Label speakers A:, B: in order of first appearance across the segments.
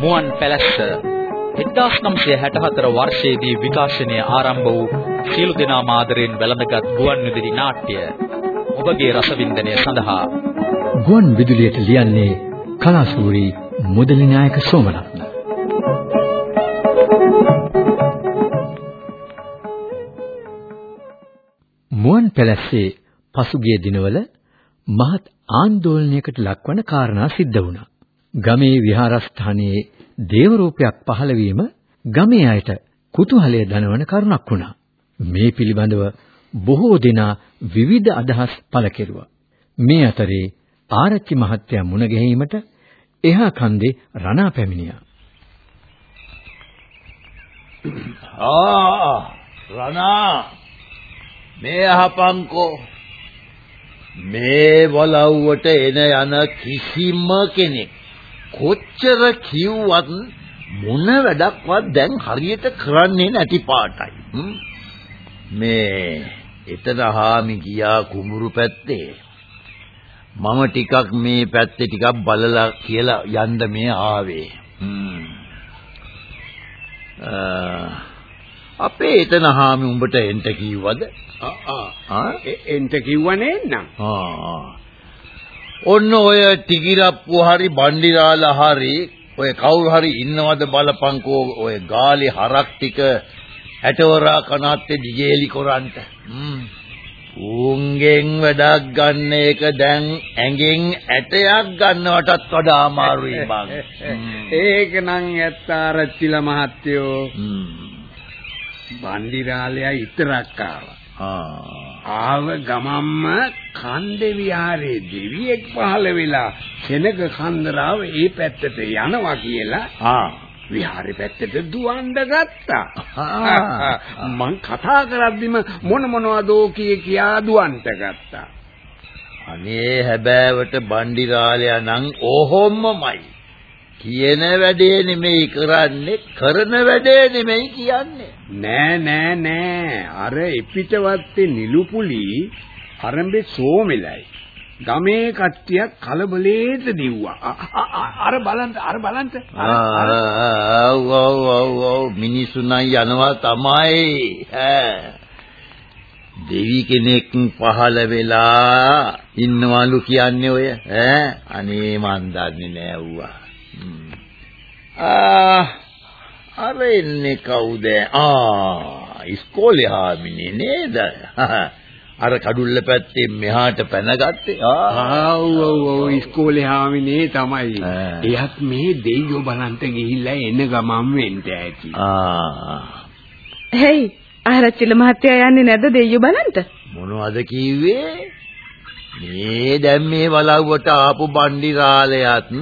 A: මුවන් පැලැස්ස 1964 වර්ෂයේදී විකාශනය ආරම්භ වූ සියලු දෙනා මාදරෙන් වැළඳගත් ගුවන් විදුලි නාට්‍ය ඔබගේ රසවින්දනය සඳහා.
B: ගුවන් විදුලියට ලියන්නේ කලාසූරි මුදලි නායක සෝමරත්න මුවන් පැලැස්සේ පසුගිය දිනවල මහත් ආందోලනයකට ලක්වන කාරණා සිද්ධ වුණා. ගමේ විහාරස්ථානයේ දේව රූපයක් පහළ වීම ගමේ අයට කුතුහලය දනවන කරුණක් වුණා. මේ පිළිබඳව බොහෝ දෙනා විවිධ අදහස් පළ කෙරුවා. මේ අතරේ ආරච්චි මහත්තයා මුණ ගැහිීමට එහා කන්දේ රණා පැමිණියා.
C: ආ රණා මේ අහපන්කෝ මේ වලව්වට එන යන කිසිම කෙනෙක් කොච්චර කිව්වත් මොන වැඩක්වත් දැන් හරියට කරන්නේ නැති පාටයි. මේ එතන හාමි ගියා කුඹුරු පැත්තේ. මම ටිකක් මේ පැත්තේ ටිකක් බලලා කියලා යන්න මේ ආවේ. අපේ එතන හාමි උඹට එන්ට කිව්වද?
D: ආ එන්ට කිව්වනේ නං
C: ආ ඔන්න ඔය ටිකිරප්පු හරි බණ්ඩිරාලා හරි ඔය කවුරු හරි ඉන්නවද බලපංකෝ ඔය ගාලේ හරක් ටික ඇටවරා කනත්තේ දිගේලි කොරන්ට? උන්ගෙන් වැඩක් ගන්න එක දැන් ඇඟෙන් ඇටයක් ගන්නවටත් වඩා අමාරුයි බං.
D: ඒක නම් ඇත්ත ආරච්චිලා මහත්තයෝ බණ්ඩිරාලයා ඉතරක් ආවා ආව ගමම්ම කන්දේ විහාරේ දෙවියෙක් පහළ වෙලා සෙනග කන්දරාව ඒ පැත්තට යනවා කියලා ආ විහාරේ පැත්තට දුවන්න ගත්තා. මං කතා කරද්දිම මොන මොනවදෝ කිය කියා දුවන්න ගත්තා.
C: අනේ හැබෑවට බණ්ඩිරාලයා නම් ඕහොම්මමයි. කියන වැඩේ නෙමෙයි කරන්නේ කරන වැඩේ නෙමෙයි කියන්නේ.
D: නෑ නෑ නෑ අර එපිටවත්තේ නිලුපුලි අරඹේ සෝමෙලයි. ගමේ කට්ටිය කලබලේට දිව්වා. අර බලන්න අර බලන්න.
C: ඔව් ඔව් ඔව් මිනිස්සු නම් යනවා තමයි. දෙවි කෙනෙක් පහළ වෙලා ඉන්නවලු කියන්නේ ඔය ඈ අනේ මන් දන්නේ නෑ ඌවා. අර එන්නේ කවුද? ආ ඉස්කෝලේ හාමිනේ නේද? අර කඩුල්ල පැත්තෙන් මෙහාට පැනගත්තේ.
D: ආ ඔව් ඔව් ඔව් ඉස්කෝලේ හාමිනේ තමයි. එයත් මේ දෙයියෝ බලන්ට ගිහිල්ලා එන ගමන් වෙන්න ඇති.
C: ආ.
E: හේයි ආරච්චිල මහත්තයා යන්නේ නැද්ද දෙයියෝ බලන්ට?
C: මොනවද කිව්වේ? මේ දැන් මේ වලව්වට ආපු බණ්ඩිරාලයත්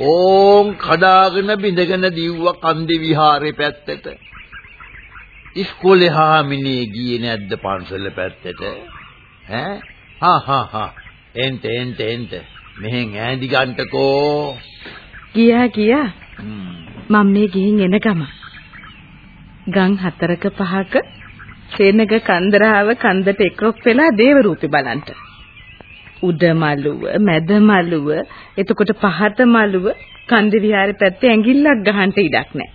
C: ඕම් කඩාගෙන බිඳගෙන දිව්ව කන්දේ විහාරේ පැත්තට. ඉස්කෝලේ හාමිනේ ගියේ නැද්ද පන්සල පැත්තට? ඈ? හා හා හා. එන්ට එන්ට එන්ට. මෙහෙන් ඈඳි ගන්නකෝ.
E: ගියා ගියා. මම මේ ගිහින් එන ගම. ගම් හතරක පහක සේනග කන්දරාව කන්දට එක්රොක් වෙලා දේව රූපේ බලන්ට. උඩ මළුව, මැද මළුව, එතකොට පහත මළුව කන්ද විහාරේ පැත්තේ ඇඟිල්ලක් ගහන්න ඉඩක් නැහැ.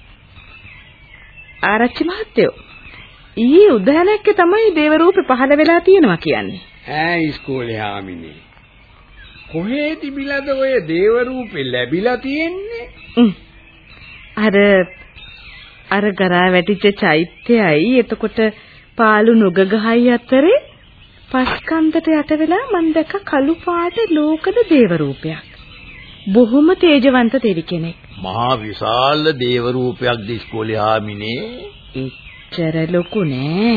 E: ආරච්චි මහත්තයෝ ඊයේ උදෑනක්කේ තමයි දේව රූපේ පහළ වෙලා තියෙනවා කියන්නේ.
D: ඈ ඉස්කෝලේ ආමිනේ. කොහේ තිබිලාද ඔය දේව රූපේ ලැබිලා තියෙන්නේ?
E: අර අර ගරා වැටිච්ච චෛත්‍යයයි එතකොට පාළු නුග ගහයි අතරේ පස්කන්දට යට වෙලා මම දැක්ක කළු පාට ලෝකද දේව රූපයක්. බොහොම තේජවන්ත දෙවි කෙනෙක්.
C: මහා විශාල දේව රූපයක් ද ඉස්කෝලේ ආමිනේ.
E: එච්චර ලොකු නෑ.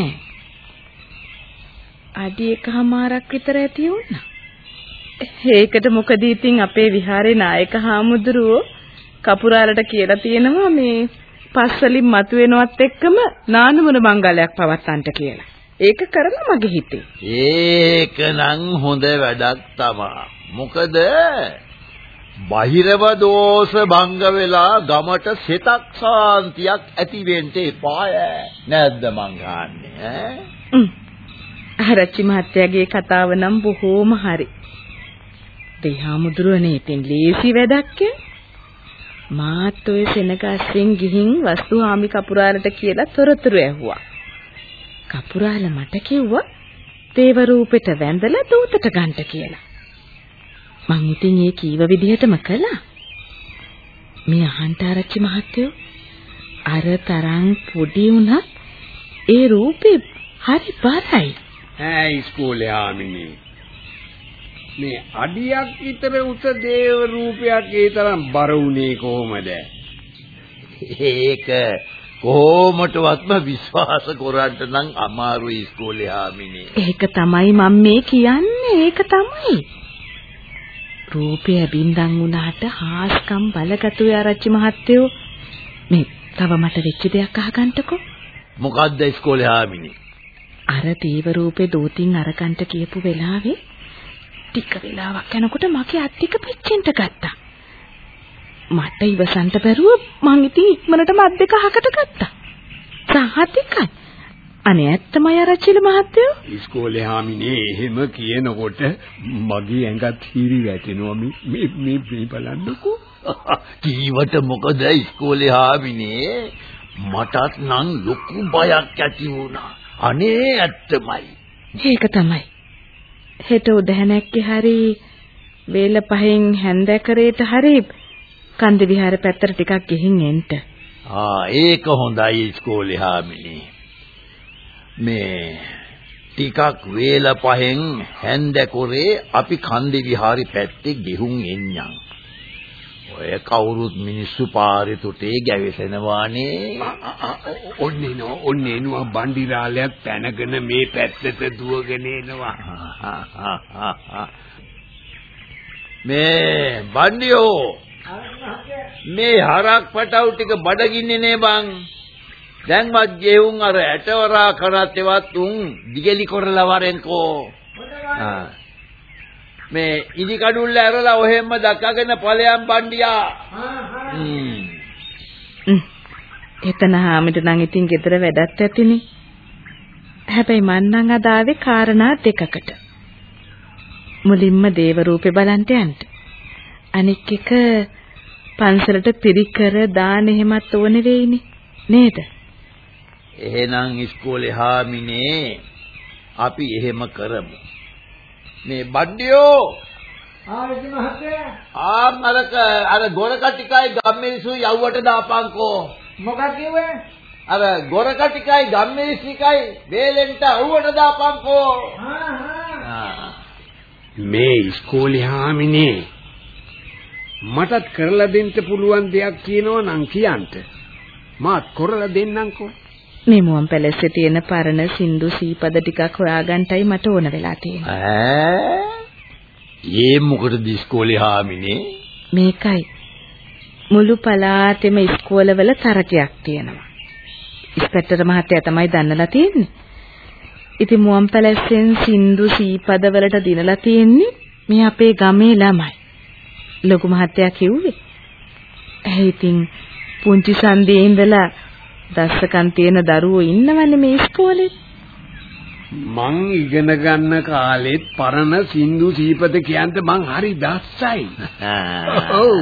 E: අඩි එකමාරක් විතර ඇති වුණා. ඒකට මොකද ඉතින් අපේ විහාරේ නායක හාමුදුරුවෝ කපුරාලට කියලා තියෙනවා මේ පස්වලින් මතුවෙනවත් එක්කම නානුමන මංගලයක් පවත්තන්ට කියලා. ඒක කරලා මගේ හිතේ.
C: ඒක නම් හොඳ වැඩක් තමා. මොකද බහිරව දෝෂ භංග වෙලා ගමට සිතක් සාන්තියක් ඇති වෙන්න එපාය. නැද්ද මං ගන්නෙ ඈ?
E: ආරච්චි මහත්තයාගේ කතාව නම් බොහෝම හරි. අපේ හාමුදුරුවනේ ඉතින් ලේසි වැඩක් මාත් ඔය සෙනග අස්සෙන් ගිහින් වස්තු හාමි කපුරාලට කියලා තොරතුරු ඇහුවා. කපුරාල මට කිව්වා දේව රූපෙට වැඳලා දූතට ගන්න කියලා. මං ඉතින් ඒ කීව විදිහටම කළා. මේ අහන්තාරච්චි මහත්තයෝ අර තරම් පොඩි වුණත් ඒ රූපේ හරි බරයි.
D: ඈ ඉස්කෝලේ ආමිනේ. මේ අඩියක් විතර උස දේව රූපයක් ඒ තරම් බර උනේ කොහොමද?
C: ඒක කොහොමටවත්ම විශ්වාස කරන්න නම් අමාරුයි ඉස්කෝලේ ආමිනේ.
E: ඒක තමයි මම මේ කියන්නේ. ඒක තමයි. රූපය බින්දන් වුණාට හාස්කම් බලගතුයි ආරච්චි මහත්තයෝ. මේ තව මට වෙච්ච දෙයක් අහගන්නකෝ.
C: මොකද්ද ඉස්කෝලේ ආමිනේ?
E: අර දේව රූපේ දෝතින් අරකන්ට කියපු වෙලාවේ ටික වෙලාවක් යනකොට මගේ අත් ටික පිච්චෙන්න ගත්තා. මට ඉවසන්න බැරුව මං ඉතින් ඉක්මනටම අත් දෙක අහකට ගත්තා. සහතිකයි. අනේ ඇත්තමයි ආරච්චිල මහත්තයෝ.
D: ඉස්කෝලේ හාමිනේ එහෙම කියනකොට මගේ ඇඟත් හිරි වැටෙනවා මේ මේ මේ බලන්නකෝ.
C: කීවට මොකද ඉස්කෝලේ හාමිනේ මටත් නම් ලොකු බයක් ඇති වුණා. අනේ ඇත්තමයි.
E: ඒක තමයි. හෙට උදැහැනැක්කේ හරි වේල පහෙන් හැන්දෑකරේට හරි කන්ද විහාර පැත්තට ටිකක් ගිහින් එන්න.
C: ආ ඒක හොඳයි ඉස්කෝලේ හාමිනේ. මේ ටිකක් වේල පහෙන් හැන්දෑකරේ අපි කන්ද විහාරි පැත්තේ ගෙහුම් එන්නම්. ඔය කවුරුත් මිනිස්සු පාරේ තුටේ ගැවෙසෙනවානේ.
D: ඔන්නේ නෝ ඔන්නේ නෝ බණ්ඩිරාලයක් පැනගෙන මේ පැත්තට දුවගෙන එනවා.
C: මේ බණ්ඩියෝ මේ හරක් පටව් ටික බඩගින්නේ නේ බං. දැන්වත් ගෙවුන් අර ඇටවරා කරත් එවත් උන් දිගලි කරලා වරෙන්කෝ. මේ ඉදි කඩුල්ල ඇරලා ඔහෙම්ම දක්කගෙන ඵලයන් බණ්ඩියා.
E: හ්ම්. එතන හාමිට නම් ඉතින් ගෙදර වැඩක් ඇතිනේ. හැබැයි මං නම් අද ආවේ කාරණා දෙකකට. මුලින්ම දේව රූපේ බලන්ට යන්න. අනික් එක පන්සලට පිරිකර දාන එහෙමත් ඕනේ වෙයිනේ. නේද?
C: එහෙනම් ඉස්කෝලේ හාමිනේ අපි එහෙම කරමු. මේ බණ්ඩියෝ!
F: ආරච්චි මහත්තයා!
C: ආ මරක අර ගොරකටිකයි ගම්මිරිසු යව්වට දාපන්කෝ.
F: මොකක් කිව්වේ?
C: අර ගොරකටිකයි ගම්මිරිසිකයි වේලෙන්ට අවුවට දාපන්කෝ.
D: මේ ඉස්කෝලේ හාමිනේ මටත් කරලා දෙන්න පුළුවන් දෙයක් කියනවා නම් කියන්න මාත් කරලා දෙන්නම්කෝ
E: මේ මුවන් පැලස්සේ තියෙන පරණ සින්දු සීපද ටිකක් හොයාගන්නටයි මට ඕන වෙලා තියෙන්නේ.
C: ඈ? ඒ මොකටද ඉස්කෝලේ හාමිනේ?
E: මේකයි. මුළු පළාතෙම ඉස්කෝලවල තරකයක් තියෙනවා. ඉස්පෙක්ටර් මහත්තයා තමයි දන්නලා තියෙන්නේ. ඉතින් මුවන් පැලස්සෙන් සින්දු සීපද වලට දිනලා තියෙන්නේ මේ අපේ ගමේ ළමයි. ලොකු මහත්තයා කිව්වේ. ඇයි ඉතින් පුංචි සන්දියේ ඉඳලා දස්සකම් තියෙන දරුවෝ ඉන්නවනේ මේ ඉස්කෝලේ.
D: මං ඉගෙන ගන්න කාලෙත් පරණ සින්දු සීපද කියන්ට මං හරි දස්සයි. ඔව්.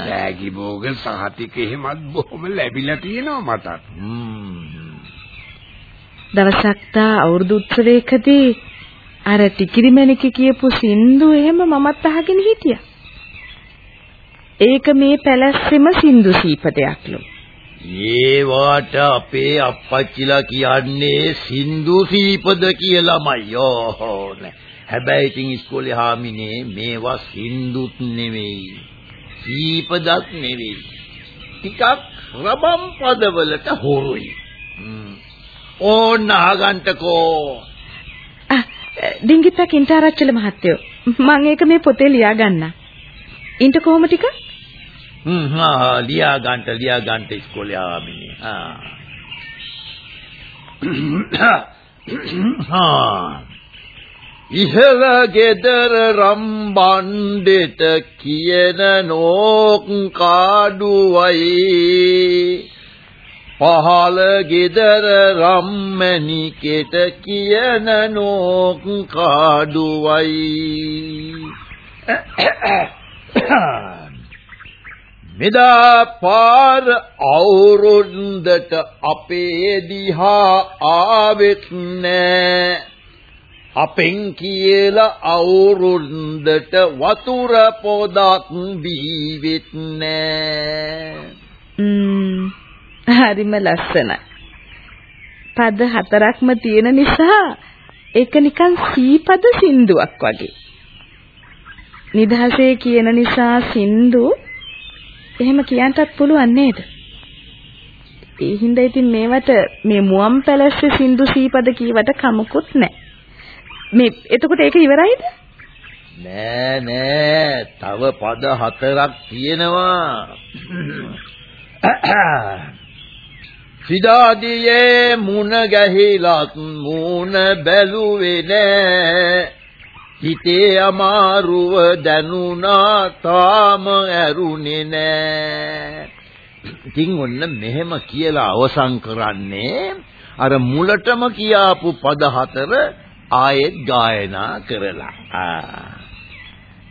D: ඩෑගි භෝග සහතික එහෙමත් බොහොම ලැබිලා තියෙනවා මටත්.
E: දවසක් තා අවුරුදු උත්සවයකදී අර ටිකිරිමැණික කියපු සින්දු එහෙම මමත් අහගෙන හිටියා. ඒක මේ පැලැස්සෙම සින්දු සීපදයක්ලු.
C: ඒ වාට අපේ අප්පච්චිලා කියන්නේ සින්දු සීපද කියලාමයි. ඕ නෑ. හැබැයි ඉතින් ඉස්කෝලේ හාමිනේ මේවා සින්දුත් නෙවෙයි. සීපදත් නෙවෙයි. ටිකක් රබම් පදවලට හොරුයි. ඕන්න අහගන්ටකෝ.
E: ආ ඩිංගිත්තක් ඉන්ටාරච්චල මහත්තයෝ. මම ඒක මේ පොතේ ලියා ගන්නම්. ඉන්ට කොහොම ටිකක්?
C: හ්ම් හා ලියා ගන්නට ලියා ගන්නට ඉස්කෝලේ ආමිනේ. ආ. හා. ඉහළ ගෙදර රම්බණ්ඩෙට කියන නෝක් කාඩුවයි පහළ ගෙදර රම්මණිකෙට කියන නෝක් කාඩුවයි මෙදා පාර අවුරුද්දට අපේ දිහා ආවෙත් නෑ. අපෙන් කියලා අවුරුද්දට වතුර පොදක් බීවෙත් නෑ.
E: හරිම ලස්සනයි. පද හතරක්ම තියෙන නිසා ඒක නිකන් සීපද සින්දුවක් වගේ. නිදහසේ කියන නිසා සින්දු එහෙම කියන්නත් පුළුවන් නේද? ඒ හින්දා ඉතින් මේවට මේ මුවන් පැලස්සේ සින්දු සීපද කීවට කමකුත් නැහැ. මේ එතකොට ඒක ඉවරයිද?
C: නෑ නෑ තව පද හතරක් තියෙනවා. සිතාදියේ මුණ ගැහිලත් මුණ බැලුවේ නෑ හිතේ අමාරුව දැනුණා තාම ඇරුණේ නෑ. ඉතින් ඔන්න මෙහෙම කියලා අවසන් කරන්නේ අර මුලටම කියාපු පද හතර ආයෙත් ගායනා කරලා.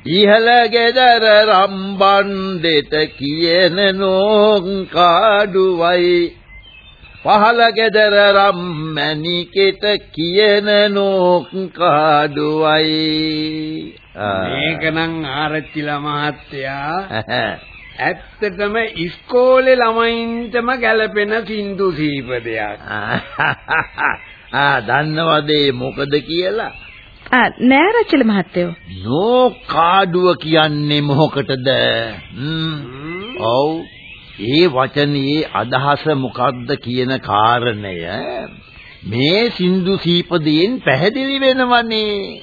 C: ඉහළ ගෙදර රම්බන් දෙත කියන නෝන් කාඩුවයි පහල ගෙදර රම්මැණිකෙත කියන නෝක් කාඩුවයි.
D: මේකනම් ආරච්චිලා මහත්තයා. ඇත්තටම ඉස්කෝලේ ළමයින්ටම ගැලපෙන සින්දු සීපදයක්.
C: ආ. දන්නවද මොකද කියලා?
E: ආ නෑ රචල මහත්තයෝ.
C: නෝ කාඩුව කියන්නේ මොකටද? ඔව් ඒ වචනේ අදහස මොකක්ද කියන කාරණය මේ සින්දු සීපදයෙන් පැහැදිලි වෙනවනේ.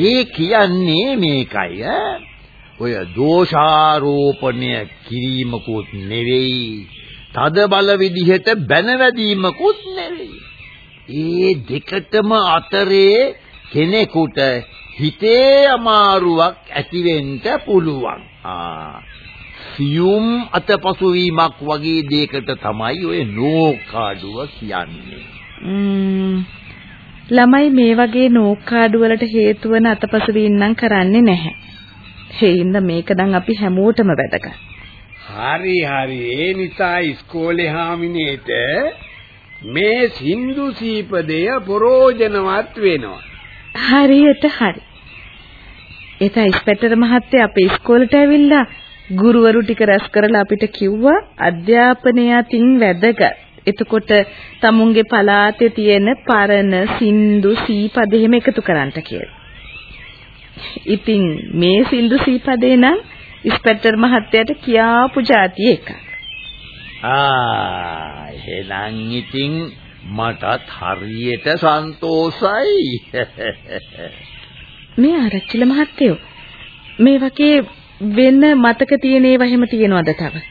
C: ඒ කියන්නේ මේකයි ඔය දෝෂාරෝපණය කිරීමකුත් නෙවෙයි. තද බල විදිහට බැනවැදීමකුත් නෙවෙයි. ඒ දෙකටම අතරේ කෙනෙකුට හිතේ අමාරුවක් ඇතිවෙන්න පුළුවන්. ආ සියුම් අතපසු වීමක් වගේ දෙයකට තමයි ඔය නෝකාඩුව කියන්නේ.
E: ළමයි මේ වගේ නෝකාඩු වලට හේතු වෙන අතපසු වීම නම් කරන්නේ නැහැ. හේින්ද මේක නම් අපි හැමෝටම වැදගත්.
D: හරි හරි ඒ නිසා ඉස්කෝලේ හාමිනේට මේ සින්දු සීපදය ප්‍රෝජනවත් වෙනවා.
E: හරියට හරි. එතන ඉස්පෙටර් මහත්තයා අපේ ඉස්කෝලේට ඇවිල්ලා ගුරුවරු ටික රැස් කරලා අපිට කිව්වා අධ්‍යාපනය අතින් වැදගත්. එතකොට තමුන්ගේ පළාතේ තියෙන පරණ සින්දු සීපද එහෙම එකතු කරන්නට කියලා. ඉතින් මේ සින්දු සීපදේ නම් ඉස්පෙක්ටර් මහත්තයාට කියාපු જાති එක.
C: ආ එහෙනම් ඉතින් මටත් හරියට සන්තෝසයි.
E: මේ ආරච්චිල මහත්තයෝ මේ වගේ වෙන මතක තියෙන ඒවා එහෙම තියෙනවද තව?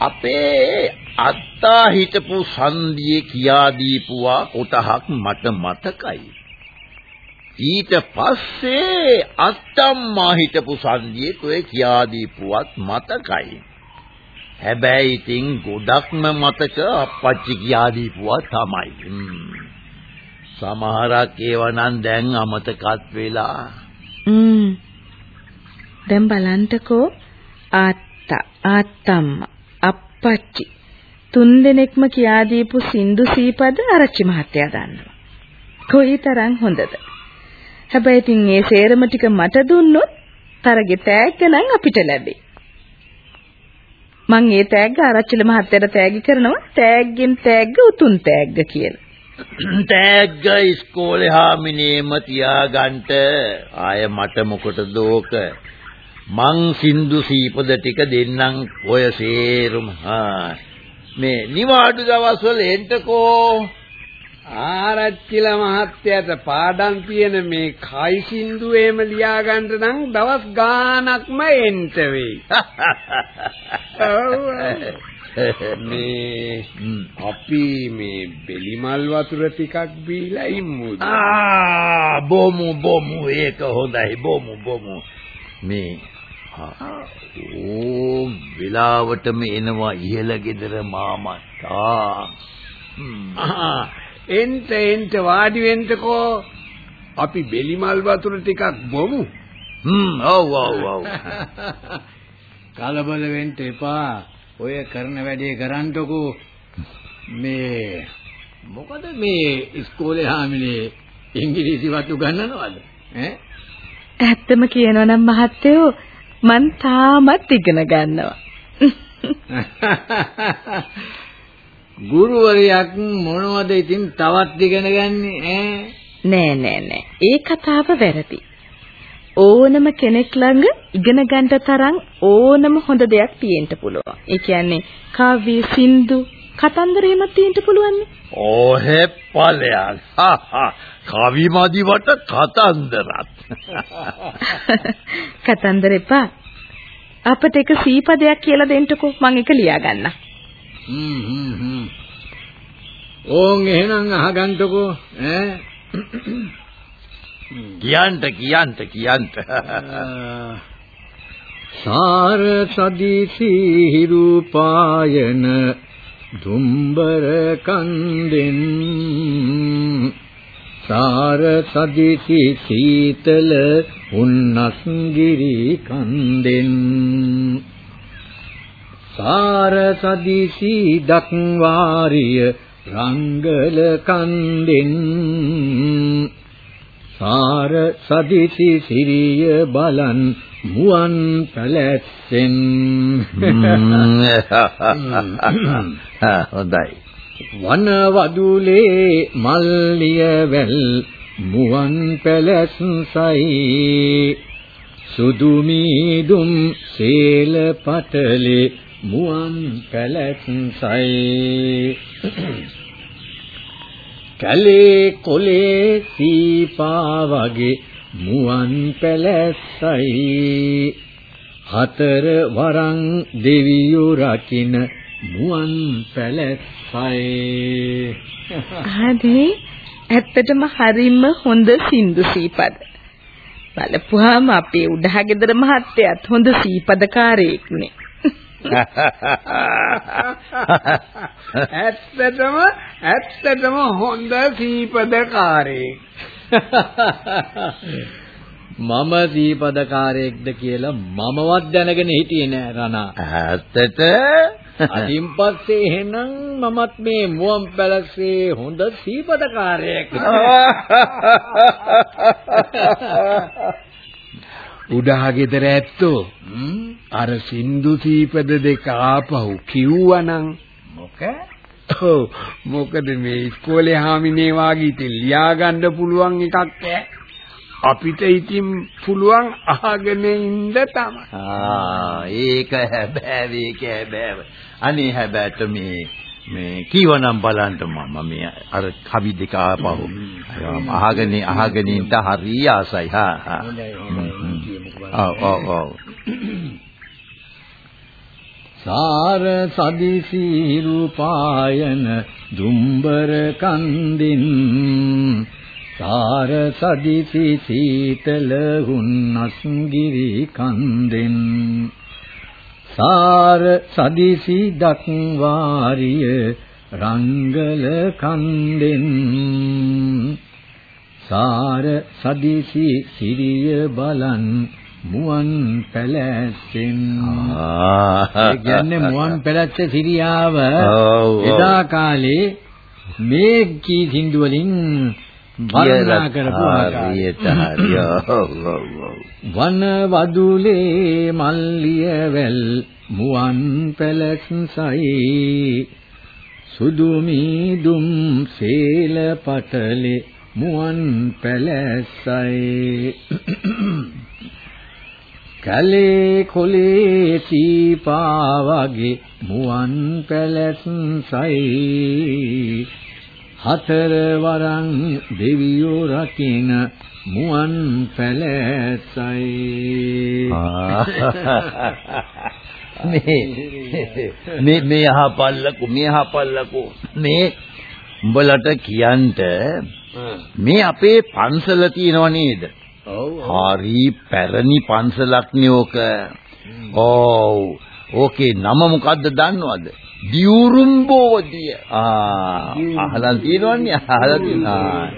C: අපේ අත්තා හිටපු සන්දියේ කියා දීපුවා කොටහක් මට මතකයි. ඊට පස්සේ අත්තම්මා හිටපු සන්දියේ ඔය කියා දීපුවත් මතකයි. හැබැයි ඉතින් ගොඩක්ම මතක අප්පච්චි කියා දීපුවා තමයි. සමහරක් ඒවා නම් දැන් අමතකත් වෙලා.
E: හ්ම් දැන් බලන්නකෝ ආත්තා ආත්තම්මා අප්පච්චි තුන්දෙනෙක්ම කියා දීපු සින්දු සීපද ආරච්චි මහත්තයා දන්නවා. කොයිතරම් හොඳද? හැබැයි ඉතින් මේ සේරම ටික මට දුන්නොත් තරගේ තෑග්ග නම් අපිට ලැබේ. මං ඒ තෑග්ග ආරච්චිල මහත්තයාට තෑගි කරනවා තෑග්ගෙන් තෑග්ග උතුම් තෑග්ග කියලා.
C: තෑග්ග ඉස්කෝලේ හාමිනේම තියාගන්න ආය මට මොකටද ඕක මං සින්දු සීපද ටික දෙන්නම් ඔය සේරුම මේ නිවාඩු දවස්වල එන්ටකෝ
D: ආරච්චිලා මහත්තයාට පාඩම් තියෙන මේ කයි සින්දු එහෙම ලියා ගන්න නම් දවස් ගාණක්ම එන්න වෙයි. මේ අපි මේ බෙලිමල් වතුර ටිකක් බීලා ඉමුද?
C: ආ බොමු බොමු ඒක හොඳයි බොමු බොමු. මේ ඕ වෙලාවටම එනවා ඉහළ ගෙදර මාමත්තා.
D: එන්ට එන්ට වාඩි වෙන්නකෝ අපි බෙලිමල් වතුර ටිකක් බොමු.
C: හ්ම් ඔව් ඔව් ඔව්.
G: කලබල වෙන්න එපා. ඔය කරන වැඩේ කරන්ටකෝ. මේ මොකද මේ ඉස්කෝලේ හාමිනේ ඉංග්‍රීසි වතු ගන්නවද? ඈ?
E: ඇත්තම කියනවා නම් මහත්තයෝ මං තාමත් ඉගෙන ගන්නවා.
G: ගුරුවරයෙක් මොනවද ඉතින් තවත් ඉගෙන ගන්නේ ඈ?
E: නෑ නෑ නෑ. ඒ කතාව වැරදි. ඕනම කෙනෙක් ළඟ ඉගෙන ගන්න තරම් ඕනම හොඳ දෙයක් තියෙන්න පුළුවන්. ඒ කියන්නේ කාව්‍ය සින්දු කතන්දර එහෙමත් තියෙන්න පුළුවන්.
C: ඕහෙ ඵලයන්. කවිමදි වට කතන්දරත්.
E: කතන්දර එපා. අපිට එක සීපදයක් කියලා දෙන්නකෝ මම එක ලියා ගන්න.
G: හ්ම් හ්ම් හ්ම්. ඕන් එහෙනම් අහගන්නකෝ ඈ
C: කියන්ට කියන්ට කියන්ට.
B: සාර සදිසි හිරු පායන දුම්බර කන්දෙන් සාර සදිසි සීතල උන්නස්ගිරි කන්දෙන් සාර සදිසි දක්වාරිය රංගල කන්දෙන් සාර සදිසි සිරිය බලන් මුවන් පැලැස්සෙන්.
C: හොඳයි.
B: වන වදුලේ මල්ලිය වැල් මුවන් පැලැස්සයි. සුදු මීදුම් සේල පටලේ මුවන් පැලැස්සයි. කැලේ කොලේ සීපා වගේ මුවන් පැලැස්සයි හතර වරන් දෙවියෝ රකින්න මුවන් පැලැස්සයි
E: අනේ ඇත්තටම හරිම හොඳ සින්දු සීපද. බලපුවාම අපේ උඩහගෙදර මහත්තයාත් හොඳ සීපදකාරයෙක්නේ.
D: ඇත්තටම ඇත්තටම හොඳ සීපදකාරයෙක්.
B: මම දීපදකාරයෙක්ද කියලා මමවත් දැනගෙන හිටියේ නෑ රණා.
C: ඇත්තට
B: අදින් පස්සේ එහෙනම් මමත් මේ මුවන් පැලස්සේ හොඳ දීපදකාරයෙක්.
D: උඩහා ගෙදර ඇත්තෝ අර සින්දු සීපද දෙක ආපහු කිව්වනම්
B: මොක?
D: ඔව්. මොකද මේ ඉස්කෝලේ හාමිනේ වාගේ ඉතින් ලියා ගන්න පුළුවන් එකක් ඈ. අපිට ඉතින් පුළුවන් අහගෙන ඉන්න තමයි.
C: ආ ඒක හැබෑව ඒක හැබෑව. අනේ හැබෑට මේ මේ කීවනම් බලන්න මම මේ අර කවි දෙක ආපහු. අහගෙන අහගෙන ඉන්න හරි ආසයි. හා හා. ඔව් ඔව් ඔව්.
B: සාර සදිසි රූපායන දුම්බර කන්දින්. සාර සදිසි සීතල හුන්නස්ගිරි කන්දෙන්. සාර සදිසි දක්වාරිය රංගල කන්දෙන්. සාර සදිසි සිරිය බලන් මුවන් පැලැස්සෙන්. ඒ කියන්නේ මුවන් පැලැස්ස සිරියාව. එදා කාලේ මේ කී සින්දු වලින් වර්ණනා කරපු ආකාරය. වන වදුලේ මල්ලිය වැල් මුවන් පැලැස්සයි. සුදු මීදුම් සේල පටලේ මුවන් පැලැස්සයි කලේ කොලේ සීපා වගේ මුවන් පැලැස්සයි හතර වරන් දෙවියෝ රකින මුවන් පැලැස්සයි
C: මේ මේ මේ අහපල්ලකෝ මේ අහපල්ලකෝ. මේ උඹලට කියන්ට මේ අපේ පන්සල තියෙනව නේද? හරි පැරණි පන්සලක් නේ ඕක. ඔව්. ඕකේ නම මොකද්ද දන්නවද? දියුරුම්බෝදිය. ආ අහලා තියෙනවන්නේ අහලා තියෙනවා.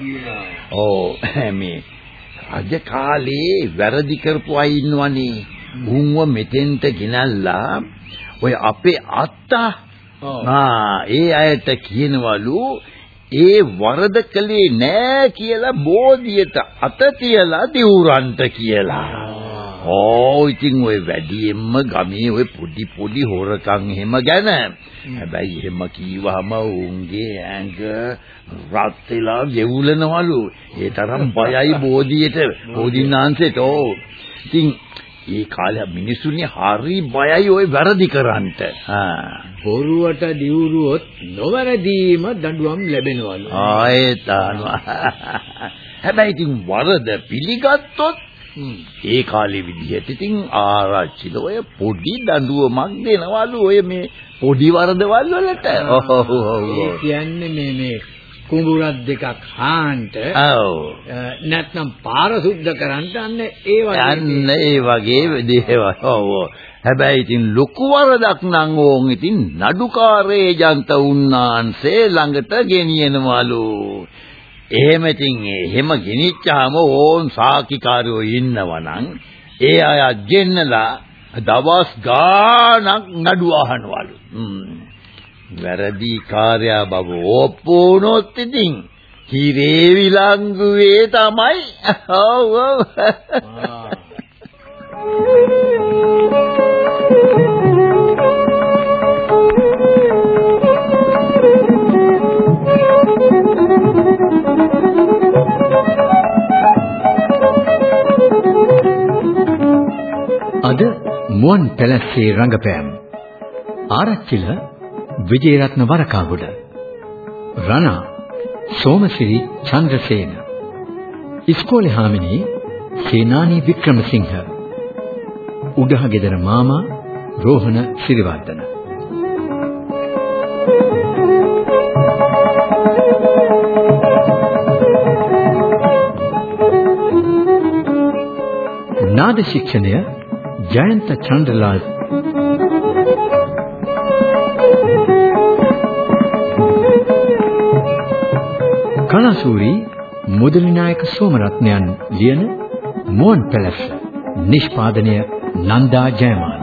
C: ඔව් මේ රජ කාලේ වැරදි කරපු අය ඉන්නවනේ. උන්ව මෙතෙන්ට ගෙනල්ලා ඔය අපේ අත්තා ආ ඒ අයට කියනවලු ඒ වරද කළේ නෑ කියලා බෝධියට අත තියලා දිවුරන්ට කියලා. ඕ ඉතින් ඔය වැඩියෙන්ම ගමේ ඔය පොඩි පොඩි හොරකම් එහෙම ගැන. හැබැයි එහෙම කීවහම උන්ගේ ඇඟ රත් වෙලා වෙවුලනවලු. ඒ තරම් බයයි බෝධියට බෝධින්නාන්සේට. ඕ. ඉතින් ඒ කාලේ මිනිසුන්ගේ හරි බයයි ওই වැරදි කරන්නට. ආ.
G: බොරුවට දියුරුවොත් නොවැරදීම දඬුවම් ලැබෙනවලු.
C: ආයෙත් ආනවා. හැබැයි ඉතින් වරද පිළිගත්තොත් ඒ කාලේ විදිහට ඉතින් ආරච්චිල ඔය පොඩි දඬුවමක් දෙනවලු ඔය මේ පොඩි වරදවල් වලට. ඔව් ඔව්.
G: ඒ කියන්නේ මේ මේ කුඹුරක් දෙකක් හාන්ට
C: ඔව්.
G: නැත්නම් පාර සුද්ධ කරන්න අන්න ඒ වගේ
C: යන්න ඒ වගේ දේවල්. ඔව්. හැබැයි ඉතින් ලොකු වරදක් නම් ඕන් ඉතින් නඩුකාරේ ජන්ත උන්නාන්සේ ළඟට ගෙනියනවලු. එහෙම ඉතින් එහෙම ගෙනිච්චාම ඕන් සාකිකාරයෝ ඉන්නවනම් ඒ අය ගෙන්නලා දවස් ගාණක් නඩු අහනවලු. වැරදි කාර්යය බව ඔප්පු වුණොත් ඉතින් හිරේ විලංගුවේ තමයි. ඔව් ඔව්.
B: අද මුවන් පැලස්සේ රංගපෑම් ආරච්චිල විජේරත්න වරකාගොඩ රණා සෝමසිරි චන්ද්‍රසේන ඉස්කෝලේ හාමිනී සේනානි වික්‍රමසිංහ උඩහගෙදර මාමා රෝහණ සිරිවර්ධන. නාද ශික්ෂණය ජයන්ත චන්ද්‍රලාල් කලාසූරි මුදලි නායක සෝමරත්නයන් ලියන මුවන් පැලැස්ස නිෂ්පාදනය නන්දා ජයමාන